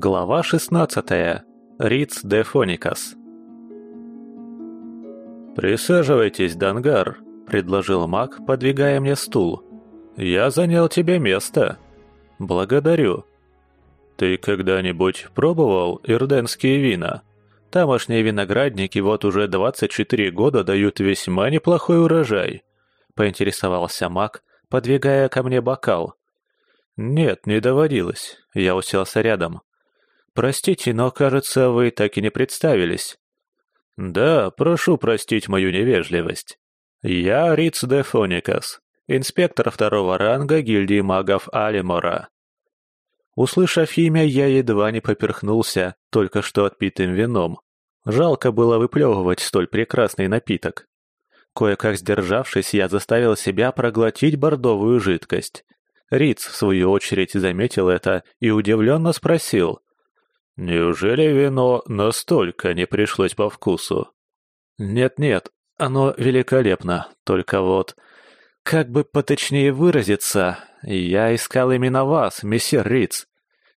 Глава 16. Риц де Фоникас. «Присаживайтесь, Дангар», — предложил маг, подвигая мне стул. «Я занял тебе место». «Благодарю». «Ты когда-нибудь пробовал ирденские вина? Тамошние виноградники вот уже 24 года дают весьма неплохой урожай», — поинтересовался маг, подвигая ко мне бокал. «Нет, не доводилось». Я уселся рядом. «Простите, но, кажется, вы так и не представились». «Да, прошу простить мою невежливость. Я Риц де Фоникас, инспектор второго ранга гильдии магов Алимора». Услышав имя, я едва не поперхнулся только что отпитым вином. Жалко было выплевывать столь прекрасный напиток. Кое-как сдержавшись, я заставил себя проглотить бордовую жидкость. Риц, в свою очередь, заметил это и удивленно спросил. Неужели вино настолько не пришлось по вкусу? Нет-нет, оно великолепно, только вот... Как бы поточнее выразиться, я искал именно вас, месье Риц,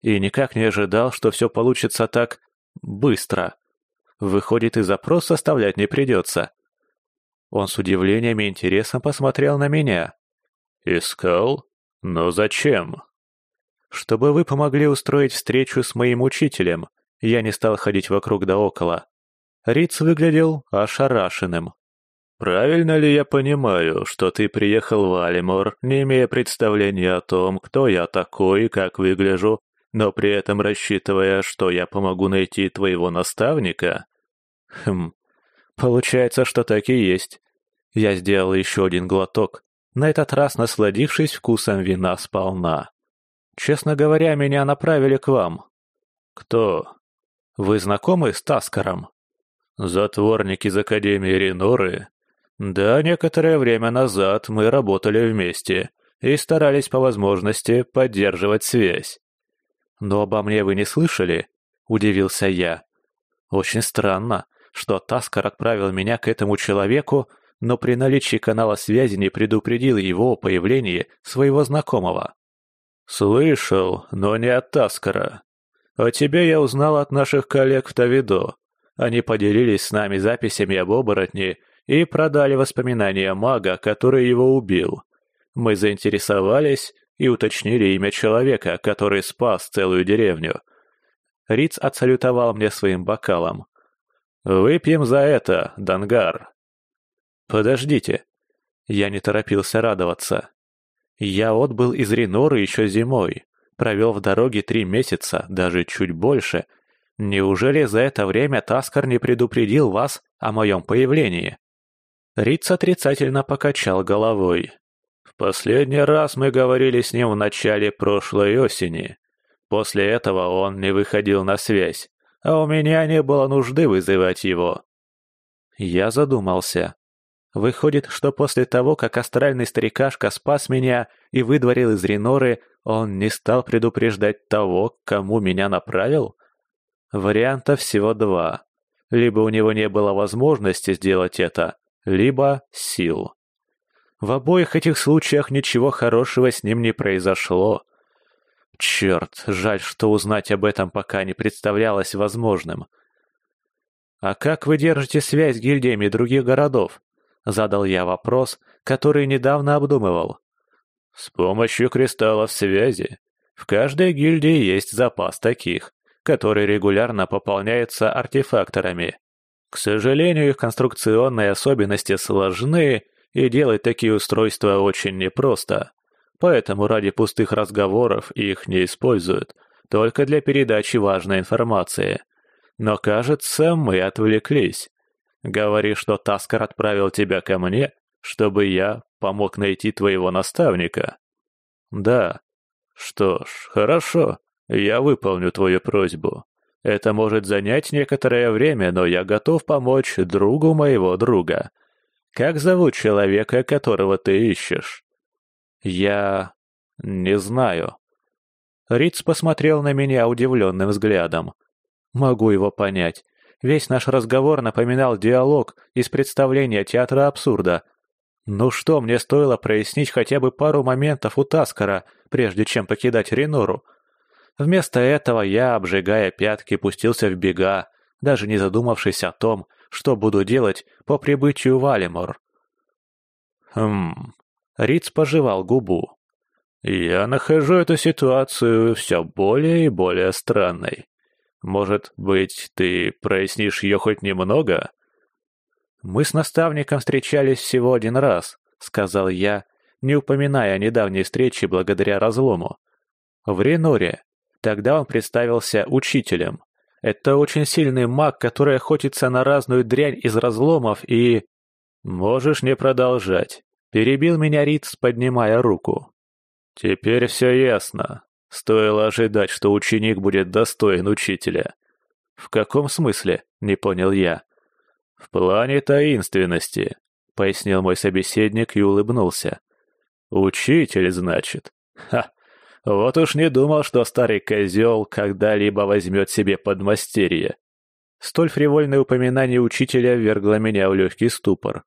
и никак не ожидал, что все получится так быстро. Выходит, и запрос составлять не придется. Он с удивлением и интересом посмотрел на меня. «Искал? Но зачем?» Чтобы вы помогли устроить встречу с моим учителем, я не стал ходить вокруг да около. Риц выглядел ошарашенным. «Правильно ли я понимаю, что ты приехал в Алимор, не имея представления о том, кто я такой и как выгляжу, но при этом рассчитывая, что я помогу найти твоего наставника?» «Хм, получается, что так и есть». Я сделал еще один глоток, на этот раз насладившись вкусом вина сполна. Честно говоря, меня направили к вам. Кто? Вы знакомы с Таскаром? Затворник из Академии Реноры? Да, некоторое время назад мы работали вместе и старались по возможности поддерживать связь. Но обо мне вы не слышали? Удивился я. Очень странно, что Таскар отправил меня к этому человеку, но при наличии канала связи не предупредил его о появлении своего знакомого. «Слышал, но не от Таскара. О тебе я узнал от наших коллег в Тавидо. Они поделились с нами записями об оборотне и продали воспоминания мага, который его убил. Мы заинтересовались и уточнили имя человека, который спас целую деревню. Риц отсалютовал мне своим бокалом. «Выпьем за это, Дангар». «Подождите». Я не торопился радоваться. Я отбыл из Реноры еще зимой, провел в дороге три месяца, даже чуть больше. Неужели за это время Таскар не предупредил вас о моем появлении?» Риц отрицательно покачал головой. «В последний раз мы говорили с ним в начале прошлой осени. После этого он не выходил на связь, а у меня не было нужды вызывать его». Я задумался. Выходит, что после того, как астральный старикашка спас меня и выдворил из Реноры, он не стал предупреждать того, кому меня направил? Вариантов всего два. Либо у него не было возможности сделать это, либо сил. В обоих этих случаях ничего хорошего с ним не произошло. Черт, жаль, что узнать об этом пока не представлялось возможным. «А как вы держите связь с гильдиями других городов?» Задал я вопрос, который недавно обдумывал. С помощью кристаллов связи. В каждой гильдии есть запас таких, который регулярно пополняется артефакторами. К сожалению, их конструкционные особенности сложны, и делать такие устройства очень непросто. Поэтому ради пустых разговоров их не используют, только для передачи важной информации. Но кажется, мы отвлеклись. Говори, что Таскар отправил тебя ко мне, чтобы я помог найти твоего наставника. Да. Что ж, хорошо. Я выполню твою просьбу. Это может занять некоторое время, но я готов помочь другу моего друга. Как зовут человека, которого ты ищешь? Я... не знаю. Риц посмотрел на меня удивленным взглядом. Могу его понять. Весь наш разговор напоминал диалог из представления театра абсурда. Ну что, мне стоило прояснить хотя бы пару моментов у Таскара, прежде чем покидать Ренору? Вместо этого я, обжигая пятки, пустился в бега, даже не задумавшись о том, что буду делать по прибытию в Алимор. Хм... Риц пожевал губу. Я нахожу эту ситуацию все более и более странной. Может быть, ты прояснишь ее хоть немного? Мы с наставником встречались всего один раз, сказал я, не упоминая о недавней встрече благодаря разлому. В Реноре. Тогда он представился учителем. Это очень сильный маг, который охотится на разную дрянь из разломов и... Можешь не продолжать. Перебил меня Риц, поднимая руку. Теперь все ясно. Стоило ожидать, что ученик будет достоин учителя. В каком смысле? Не понял я. В плане таинственности, пояснил мой собеседник и улыбнулся. Учитель, значит. Ха, вот уж не думал, что старый козел когда-либо возьмет себе подмастерье. Столь фривольное упоминание учителя ввергло меня в легкий ступор.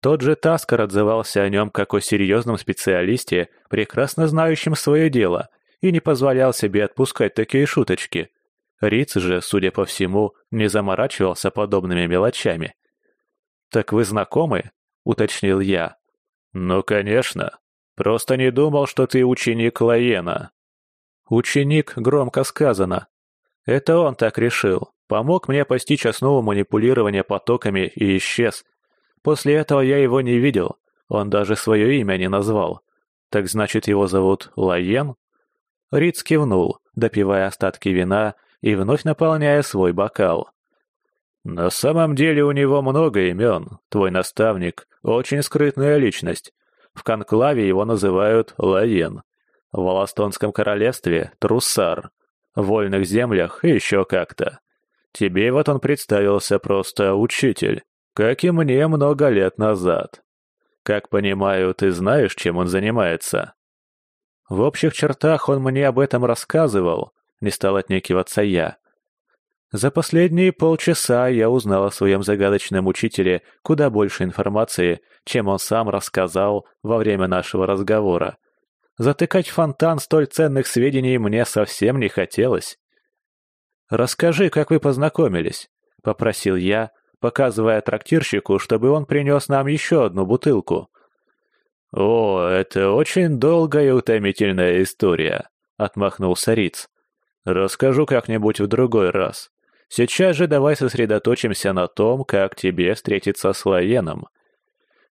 Тот же Таскар отзывался о нем как о серьезном специалисте, прекрасно знающем свое дело, и не позволял себе отпускать такие шуточки. Риц же, судя по всему, не заморачивался подобными мелочами. «Так вы знакомы?» — уточнил я. «Ну, конечно. Просто не думал, что ты ученик Лаена». «Ученик, громко сказано. Это он так решил. Помог мне постичь основу манипулирования потоками и исчез. После этого я его не видел. Он даже свое имя не назвал. Так значит, его зовут Лаен?» Риц кивнул, допивая остатки вина и вновь наполняя свой бокал. «На самом деле у него много имен. Твой наставник — очень скрытная личность. В конклаве его называют Лаен. В Волостонском королевстве — Труссар. В вольных землях еще как-то. Тебе вот он представился просто учитель, как и мне много лет назад. Как понимаю, ты знаешь, чем он занимается?» В общих чертах он мне об этом рассказывал, не стал отнекиваться я. За последние полчаса я узнал о своем загадочном учителе куда больше информации, чем он сам рассказал во время нашего разговора. Затыкать фонтан столь ценных сведений мне совсем не хотелось. «Расскажи, как вы познакомились», — попросил я, показывая трактирщику, чтобы он принес нам еще одну бутылку. «О, это очень долгая и утомительная история», — отмахнулся Риц. «Расскажу как-нибудь в другой раз. Сейчас же давай сосредоточимся на том, как тебе встретиться с Лаеном.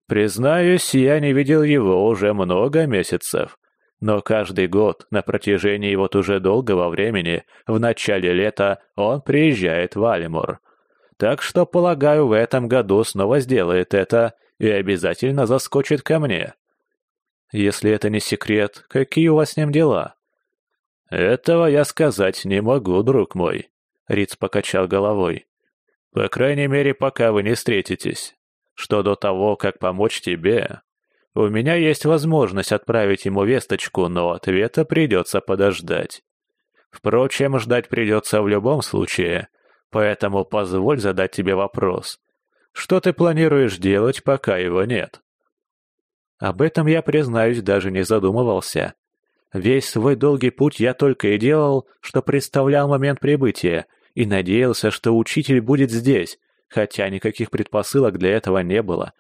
Признаюсь, я не видел его уже много месяцев, но каждый год на протяжении вот уже долгого времени, в начале лета, он приезжает в Алимор. Так что, полагаю, в этом году снова сделает это и обязательно заскочит ко мне. Если это не секрет, какие у вас с ним дела? Этого я сказать не могу, друг мой. Риц покачал головой. По крайней мере, пока вы не встретитесь. Что до того, как помочь тебе, у меня есть возможность отправить ему весточку, но ответа придется подождать. Впрочем, ждать придется в любом случае, поэтому позволь задать тебе вопрос. Что ты планируешь делать, пока его нет? Об этом я, признаюсь, даже не задумывался. Весь свой долгий путь я только и делал, что представлял момент прибытия и надеялся, что учитель будет здесь, хотя никаких предпосылок для этого не было.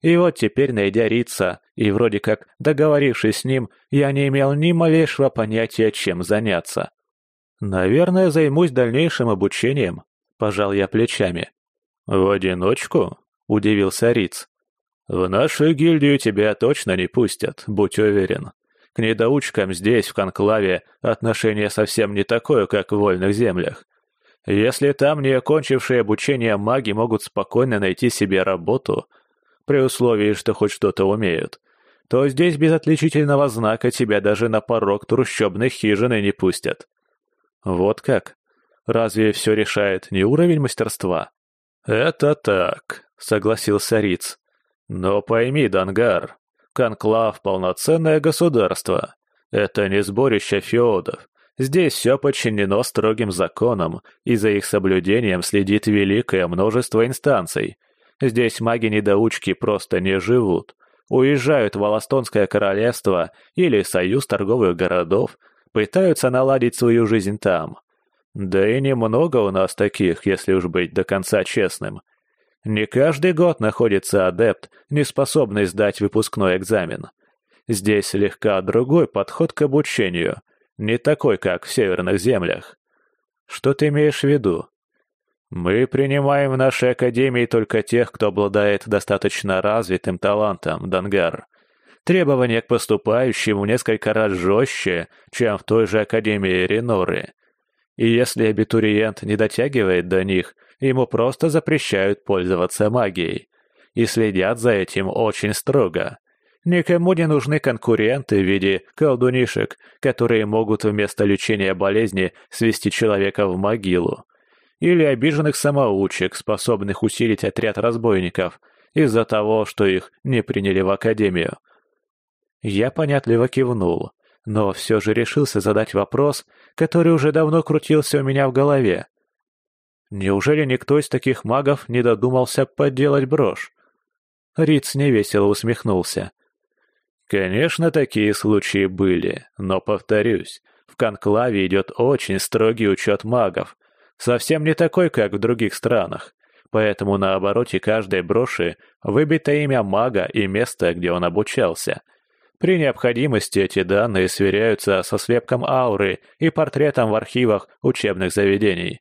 И вот теперь, найдя Рица и вроде как договорившись с ним, я не имел ни малейшего понятия, чем заняться. «Наверное, займусь дальнейшим обучением», — пожал я плечами. «В одиночку?» — удивился Риц. «В нашу гильдию тебя точно не пустят, будь уверен. К недоучкам здесь, в Конклаве, отношение совсем не такое, как в вольных землях. Если там не окончившие обучение маги могут спокойно найти себе работу, при условии, что хоть что-то умеют, то здесь без отличительного знака тебя даже на порог трущобных хижин и не пустят. Вот как? Разве все решает не уровень мастерства? Это так, согласился Риц. Но пойми, Дангар, Конклав — полноценное государство. Это не сборище феодов. Здесь все подчинено строгим законам, и за их соблюдением следит великое множество инстанций. Здесь маги-недоучки просто не живут. Уезжают в Аластонское королевство или Союз торговых городов, пытаются наладить свою жизнь там. Да и немного у нас таких, если уж быть до конца честным. Не каждый год находится адепт, не способный сдать выпускной экзамен. Здесь слегка другой подход к обучению, не такой, как в северных землях. Что ты имеешь в виду? Мы принимаем в нашей академии только тех, кто обладает достаточно развитым талантом, Дангар. Требования к поступающему несколько раз жестче, чем в той же академии Реноры. И если абитуриент не дотягивает до них, ему просто запрещают пользоваться магией. И следят за этим очень строго. Никому не нужны конкуренты в виде колдунишек, которые могут вместо лечения болезни свести человека в могилу. Или обиженных самоучек, способных усилить отряд разбойников из-за того, что их не приняли в академию. Я понятливо кивнул, но все же решился задать вопрос, который уже давно крутился у меня в голове. Неужели никто из таких магов не додумался подделать брошь? Риц невесело усмехнулся. Конечно, такие случаи были, но, повторюсь, в конклаве идет очень строгий учет магов, совсем не такой, как в других странах, поэтому на обороте каждой броши выбито имя мага и место, где он обучался. При необходимости эти данные сверяются со слепком ауры и портретом в архивах учебных заведений.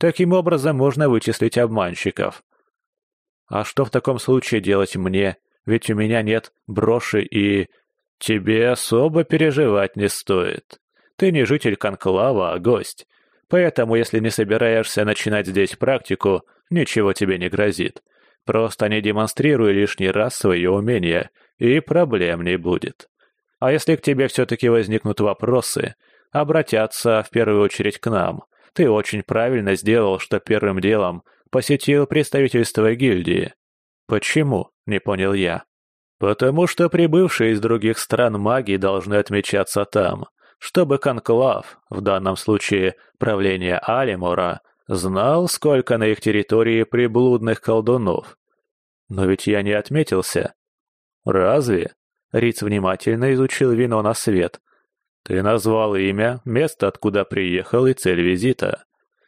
Таким образом можно вычислить обманщиков. А что в таком случае делать мне, ведь у меня нет броши и... Тебе особо переживать не стоит. Ты не житель Конклава, а гость. Поэтому, если не собираешься начинать здесь практику, ничего тебе не грозит. Просто не демонстрируй лишний раз свои умения, и проблем не будет. А если к тебе все-таки возникнут вопросы, обратятся в первую очередь к нам. Ты очень правильно сделал, что первым делом посетил представительство гильдии. Почему? Не понял я. Потому что прибывшие из других стран маги должны отмечаться там, чтобы конклав, в данном случае правление Алимора, знал, сколько на их территории приблудных колдунов. Но ведь я не отметился. Разве? Риц внимательно изучил вино на свет. Ты назвал имя, место, откуда приехал и цель визита.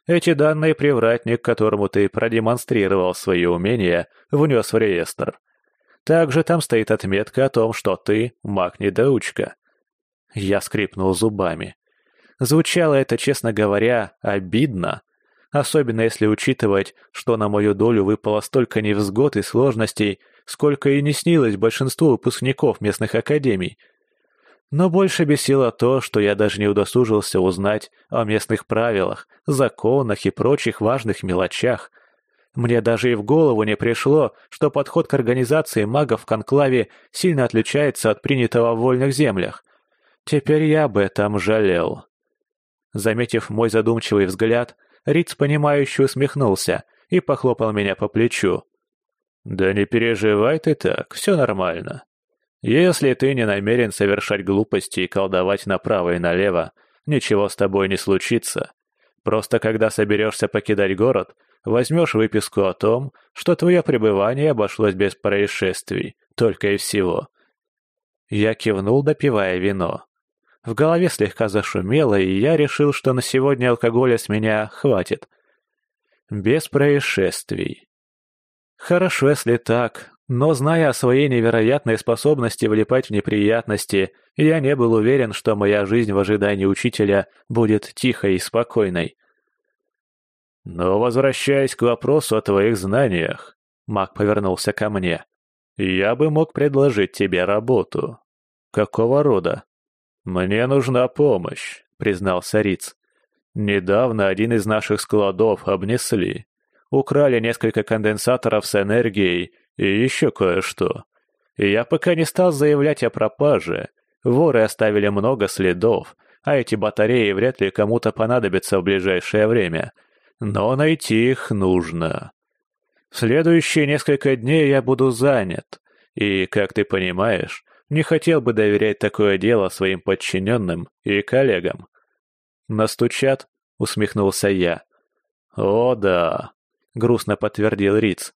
Эти данные привратник, которому ты продемонстрировал свои умения, внес в реестр. Также там стоит отметка о том, что ты маг-недоучка. Я скрипнул зубами. Звучало это, честно говоря, обидно. Особенно если учитывать, что на мою долю выпало столько невзгод и сложностей, сколько и не снилось большинству выпускников местных академий. Но больше бесило то, что я даже не удосужился узнать о местных правилах, законах и прочих важных мелочах – мне даже и в голову не пришло, что подход к организации магов в конклаве сильно отличается от принятого в вольных землях. Теперь я об этом жалел. Заметив мой задумчивый взгляд, Риц, понимающе усмехнулся и похлопал меня по плечу. «Да не переживай ты так, все нормально. Если ты не намерен совершать глупости и колдовать направо и налево, ничего с тобой не случится. Просто когда соберешься покидать город, возьмешь выписку о том, что твое пребывание обошлось без происшествий, только и всего. Я кивнул, допивая вино. В голове слегка зашумело, и я решил, что на сегодня алкоголя с меня хватит. Без происшествий. Хорошо, если так, но зная о своей невероятной способности влипать в неприятности, я не был уверен, что моя жизнь в ожидании учителя будет тихой и спокойной. Но возвращаясь к вопросу о твоих знаниях, Мак повернулся ко мне. Я бы мог предложить тебе работу. Какого рода? Мне нужна помощь, признался Риц. Недавно один из наших складов обнесли. Украли несколько конденсаторов с энергией и еще кое-что. Я пока не стал заявлять о пропаже. Воры оставили много следов, а эти батареи вряд ли кому-то понадобятся в ближайшее время — но найти их нужно. Следующие несколько дней я буду занят, и, как ты понимаешь, не хотел бы доверять такое дело своим подчиненным и коллегам. «Настучат?» — усмехнулся я. «О, да», — грустно подтвердил Риц.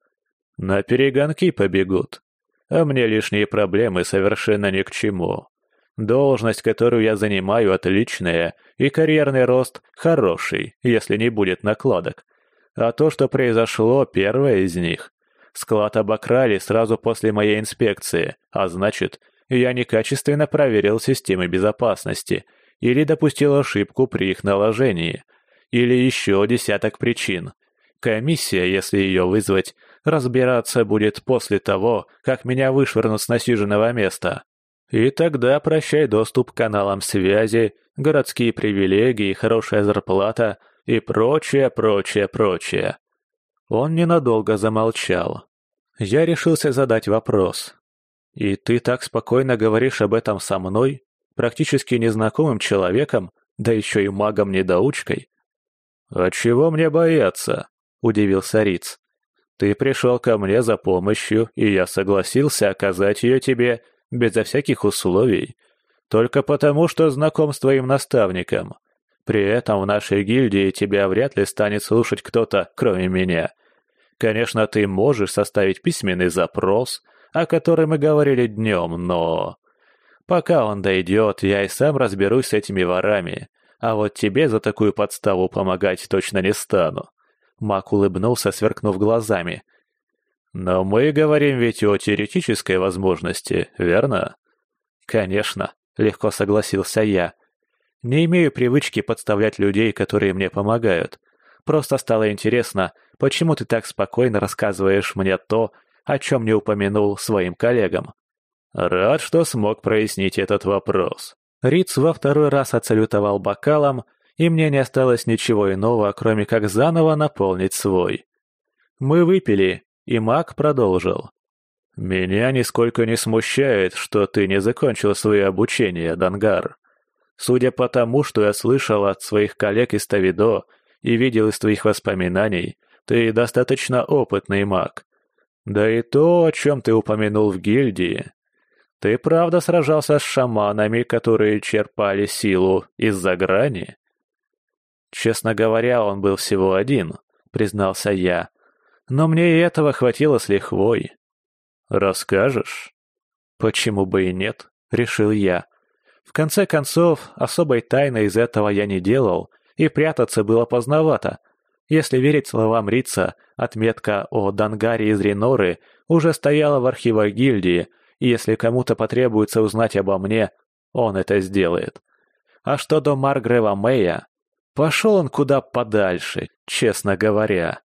«На перегонки побегут. А мне лишние проблемы совершенно ни к чему. Должность, которую я занимаю, отличная, и карьерный рост хороший, если не будет накладок. А то, что произошло, первое из них. Склад обокрали сразу после моей инспекции, а значит, я некачественно проверил системы безопасности или допустил ошибку при их наложении, или еще десяток причин. Комиссия, если ее вызвать, разбираться будет после того, как меня вышвырнут с насиженного места. И тогда прощай доступ к каналам связи, городские привилегии, хорошая зарплата и прочее, прочее, прочее. Он ненадолго замолчал. Я решился задать вопрос. «И ты так спокойно говоришь об этом со мной, практически незнакомым человеком, да еще и магом-недоучкой?» «А чего мне бояться?» – удивился Риц. «Ты пришел ко мне за помощью, и я согласился оказать ее тебе безо всяких условий, только потому, что знаком с твоим наставником. При этом в нашей гильдии тебя вряд ли станет слушать кто-то, кроме меня. Конечно, ты можешь составить письменный запрос, о котором мы говорили днем, но... Пока он дойдет, я и сам разберусь с этими ворами, а вот тебе за такую подставу помогать точно не стану». Мак улыбнулся, сверкнув глазами. «Но мы говорим ведь о теоретической возможности, верно?» «Конечно», — легко согласился я. «Не имею привычки подставлять людей, которые мне помогают. Просто стало интересно, почему ты так спокойно рассказываешь мне то, о чем не упомянул своим коллегам?» «Рад, что смог прояснить этот вопрос». Риц во второй раз отсалютовал бокалом, и мне не осталось ничего иного, кроме как заново наполнить свой. Мы выпили, и маг продолжил. «Меня нисколько не смущает, что ты не закончил свое обучение, Дангар. Судя по тому, что я слышал от своих коллег из Тавидо и видел из твоих воспоминаний, ты достаточно опытный маг. Да и то, о чем ты упомянул в гильдии. Ты правда сражался с шаманами, которые черпали силу из-за грани?» «Честно говоря, он был всего один», — признался я, но мне и этого хватило с лихвой. Расскажешь? Почему бы и нет, решил я. В конце концов, особой тайны из этого я не делал, и прятаться было поздновато. Если верить словам Рица, отметка о Дангаре из Реноры уже стояла в архивах гильдии, и если кому-то потребуется узнать обо мне, он это сделает. А что до Маргрева Мэя? Пошел он куда подальше, честно говоря.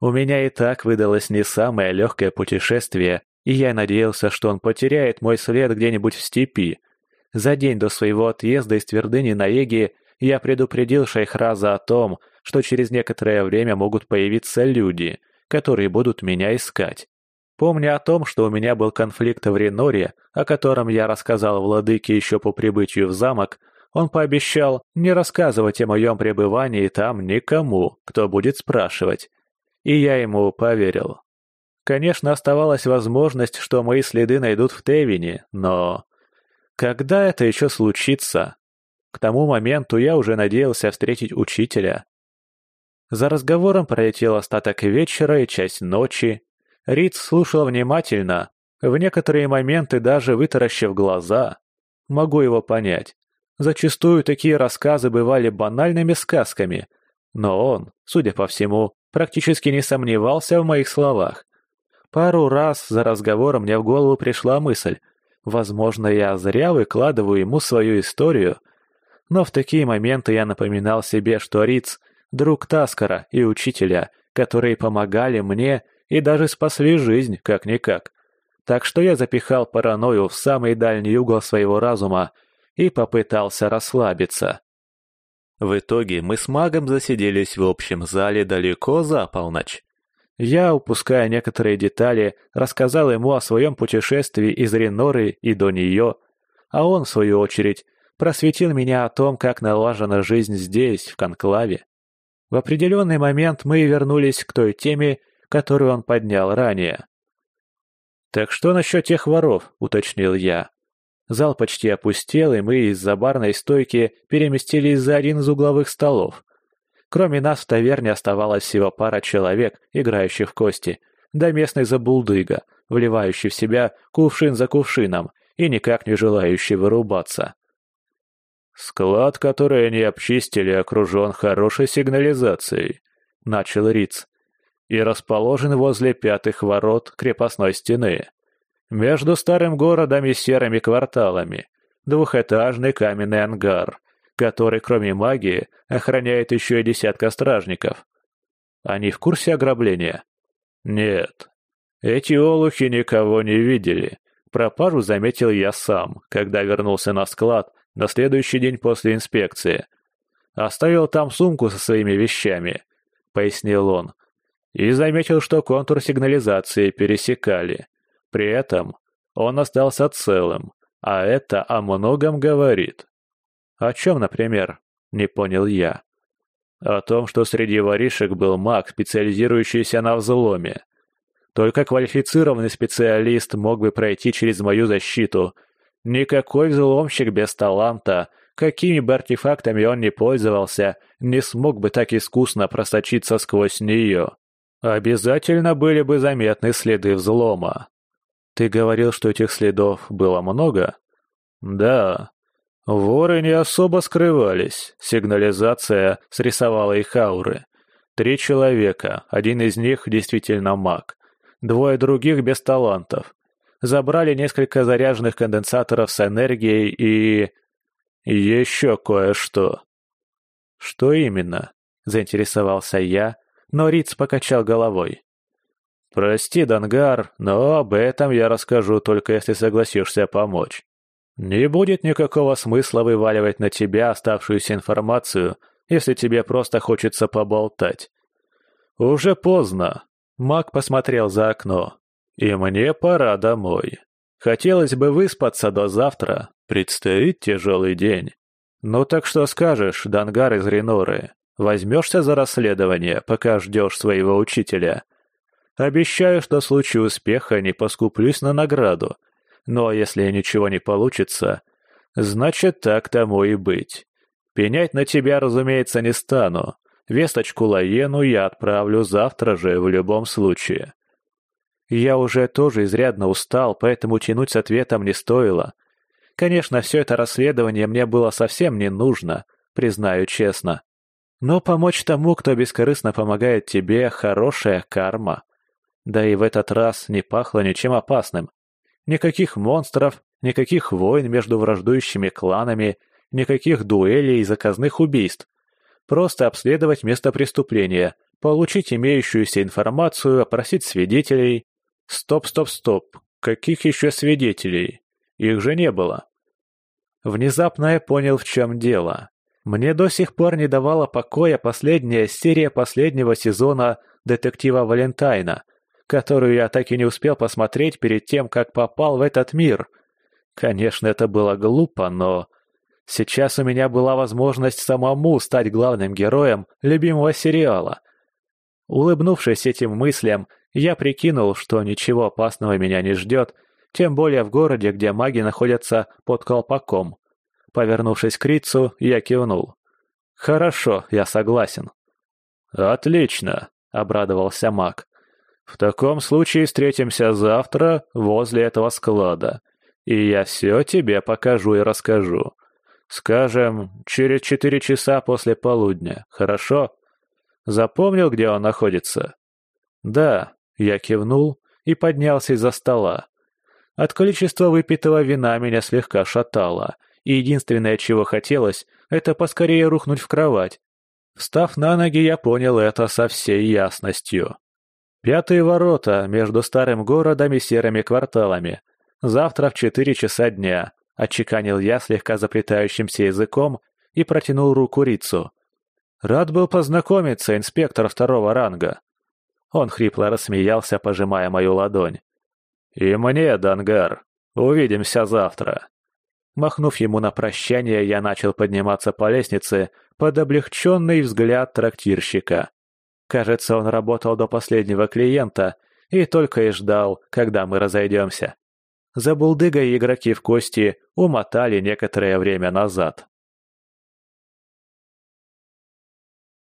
У меня и так выдалось не самое легкое путешествие, и я надеялся, что он потеряет мой след где-нибудь в степи. За день до своего отъезда из твердыни на Еге я предупредил Шайхраза о том, что через некоторое время могут появиться люди, которые будут меня искать. Помня о том, что у меня был конфликт в Реноре, о котором я рассказал владыке еще по прибытию в замок, он пообещал не рассказывать о моем пребывании там никому, кто будет спрашивать. И я ему поверил. Конечно, оставалась возможность, что мои следы найдут в Тевине, но... Когда это еще случится? К тому моменту я уже надеялся встретить учителя. За разговором пролетел остаток вечера и часть ночи. Риц слушал внимательно, в некоторые моменты даже вытаращив глаза. Могу его понять. Зачастую такие рассказы бывали банальными сказками, но он, судя по всему, практически не сомневался в моих словах. Пару раз за разговором мне в голову пришла мысль, возможно, я зря выкладываю ему свою историю, но в такие моменты я напоминал себе, что Риц — друг Таскара и учителя, которые помогали мне и даже спасли жизнь, как-никак. Так что я запихал паранойю в самый дальний угол своего разума и попытался расслабиться. В итоге мы с магом засиделись в общем зале далеко за полночь. Я, упуская некоторые детали, рассказал ему о своем путешествии из Реноры и до нее, а он, в свою очередь, просветил меня о том, как налажена жизнь здесь, в Конклаве. В определенный момент мы вернулись к той теме, которую он поднял ранее. «Так что насчет тех воров?» — уточнил я. Зал почти опустел, и мы из-за барной стойки переместились за один из угловых столов. Кроме нас в таверне оставалось всего пара человек, играющих в кости, да местный забулдыга, вливающий в себя кувшин за кувшином и никак не желающий вырубаться. «Склад, который они обчистили, окружен хорошей сигнализацией», — начал Риц, «и расположен возле пятых ворот крепостной стены. Между старым городом и серыми кварталами. Двухэтажный каменный ангар, который, кроме магии, охраняет еще и десятка стражников. Они в курсе ограбления? Нет. Эти олухи никого не видели. Пропажу заметил я сам, когда вернулся на склад на следующий день после инспекции. Оставил там сумку со своими вещами, пояснил он. И заметил, что контур сигнализации пересекали. При этом он остался целым, а это о многом говорит. О чем, например? Не понял я. О том, что среди воришек был маг, специализирующийся на взломе. Только квалифицированный специалист мог бы пройти через мою защиту – Никакой взломщик без таланта, какими бы артефактами он ни пользовался, не смог бы так искусно просочиться сквозь нее. Обязательно были бы заметны следы взлома. Ты говорил, что этих следов было много? Да. Воры не особо скрывались. Сигнализация срисовала их ауры. Три человека, один из них действительно маг. Двое других без талантов забрали несколько заряженных конденсаторов с энергией и... еще кое-что. Что именно? Заинтересовался я, но Риц покачал головой. «Прости, Дангар, но об этом я расскажу только если согласишься помочь. Не будет никакого смысла вываливать на тебя оставшуюся информацию, если тебе просто хочется поболтать. Уже поздно. Маг посмотрел за окно. И мне пора домой. Хотелось бы выспаться до завтра. Предстоит тяжелый день. Ну так что скажешь, Дангар из Реноры? Возьмешься за расследование, пока ждешь своего учителя? Обещаю, что в случае успеха не поскуплюсь на награду. Но если ничего не получится, значит так тому и быть. Пенять на тебя, разумеется, не стану. Весточку Лаену я отправлю завтра же в любом случае. Я уже тоже изрядно устал, поэтому тянуть с ответом не стоило. Конечно, все это расследование мне было совсем не нужно, признаю честно. Но помочь тому, кто бескорыстно помогает тебе, хорошая карма. Да и в этот раз не пахло ничем опасным. Никаких монстров, никаких войн между враждующими кланами, никаких дуэлей и заказных убийств. Просто обследовать место преступления, получить имеющуюся информацию, опросить свидетелей, Стоп, стоп, стоп. Каких еще свидетелей? Их же не было. Внезапно я понял, в чем дело. Мне до сих пор не давала покоя последняя серия последнего сезона «Детектива Валентайна», которую я так и не успел посмотреть перед тем, как попал в этот мир. Конечно, это было глупо, но... Сейчас у меня была возможность самому стать главным героем любимого сериала. Улыбнувшись этим мыслям, я прикинул, что ничего опасного меня не ждет, тем более в городе, где маги находятся под колпаком. Повернувшись к Рицу, я кивнул. «Хорошо, я согласен». «Отлично», — обрадовался маг. «В таком случае встретимся завтра возле этого склада, и я все тебе покажу и расскажу. Скажем, через четыре часа после полудня, хорошо? Запомнил, где он находится?» «Да», я кивнул и поднялся из-за стола. От количества выпитого вина меня слегка шатало, и единственное, чего хотелось, это поскорее рухнуть в кровать. Встав на ноги, я понял это со всей ясностью. Пятые ворота между старым городом и серыми кварталами. Завтра в четыре часа дня, отчеканил я слегка заплетающимся языком и протянул руку Рицу. Рад был познакомиться, инспектор второго ранга. Он хрипло рассмеялся, пожимая мою ладонь. «И мне, Дангар. Увидимся завтра». Махнув ему на прощание, я начал подниматься по лестнице под облегченный взгляд трактирщика. Кажется, он работал до последнего клиента и только и ждал, когда мы разойдемся. За булдыгой игроки в кости умотали некоторое время назад.